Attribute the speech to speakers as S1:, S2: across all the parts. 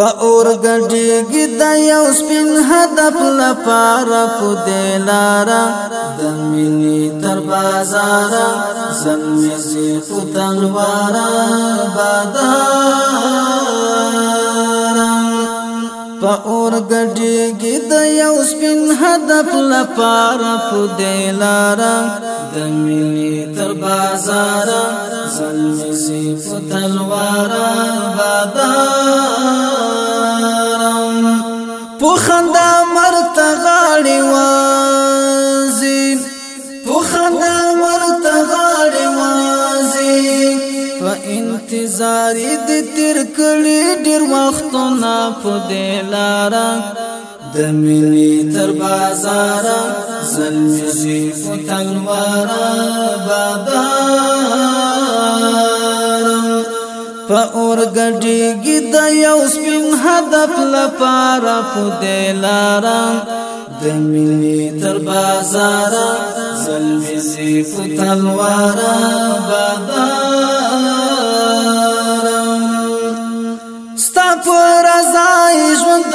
S1: په اور غډېږي د یو سپین هدف لپاره په دې لارا د مینې تر بازار زمې سي په تلوارا بادارا په اور غډېږي د یو سپین هدف لپاره په دې لارا د مینې تر بازار زمې سي په تلوارا بادارا انتظاری د تیر کړي ډیر وختونه په دې لار د مینې تر بازار زلمی په تنوار بابا په اور غډيږي د یو سپین هدف لپاره په دې لار د مینې تر بازار زلمی په تنوار بابا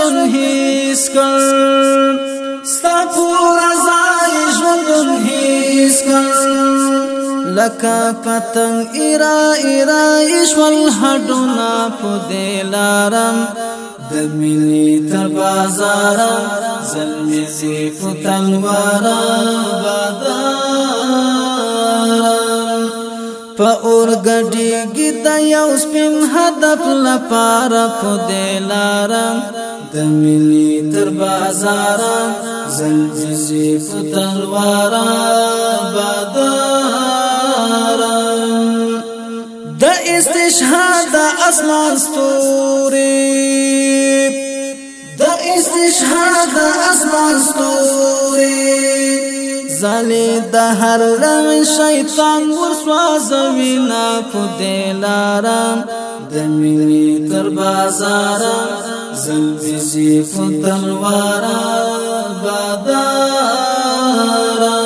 S1: ژوندون هیڅ کړ ستا پور ځای ژوندون هیڅ کړ لکه پتنګ ایرا ایرا ایشول هډونا په دلارم د ملي تر بازار زلمي سي فتلوار بادار په اور غډي گیتا یو سپین هدف لپاره په دلارم د ملي تر بازار زنجزي په تلوار بدار د استشهاد د اسمان ستوري د استشهاد د اسمان ستوري زلی د هر لوی شیطان ورسوازوي نا په دلارا د ملي تر بازارا زلزي سي فتلوارا بادارا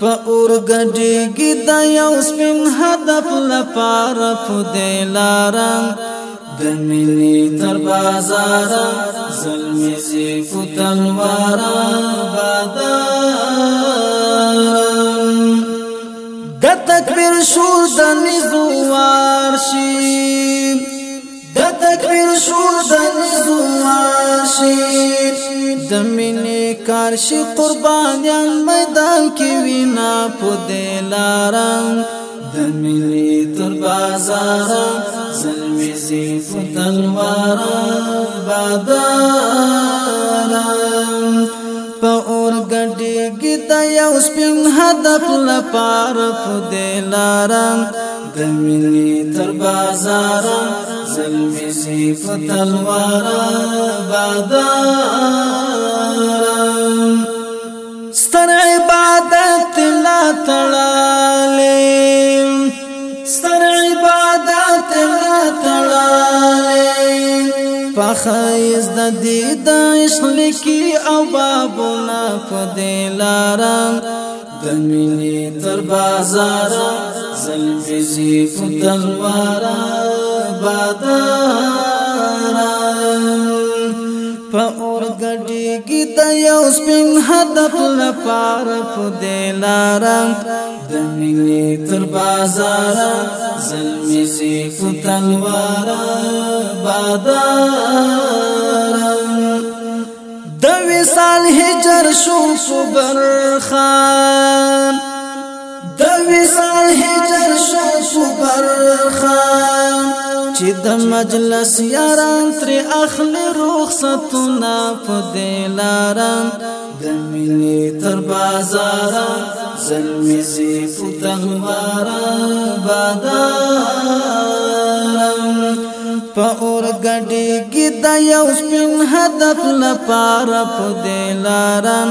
S1: په اورګډي کې د یو سپین هدف لپاره په دلارا د ملي تر بازارا زلزي سي فتلوارا بادارا د تکبیر شور د نزوار شي د تکبیر شور د نزوار شي د مینې کار شي قربانيان میدان کې وینا په دلارم د مینې تر بازار زلمي زی په تلوار بادار زندگی د یو سپین هدف لپاره په دې لارم د مینې تر بازار زلمی سی فتلوار بادارم ستر عبادت لا تړالې ستر عبادت لا تړالې پخای دی د عشق لکی او بابونه په دې لار د مینې تر بازار زلفې زی په تلوار بادار په اور غډي کې د یو سپین هدف لپاره په دې لار د مینې تر بازار زلفې زی په تلوار بادار شو صبر خان د وصال هجر شو صبر خان چې د مجلس یاران تر اخلي رخصتونه په دلاران د ملي تر بازار زلمي زی په تنوارا بادار په اور غډي کې د یو سپین هدف لپاره په دلاران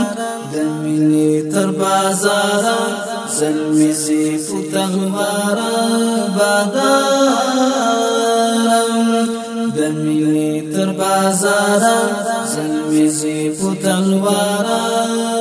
S1: د ملي تر بازار زلمي سي فتن بارا بادارم د ملي تر بازار زلمي سي فتن بارا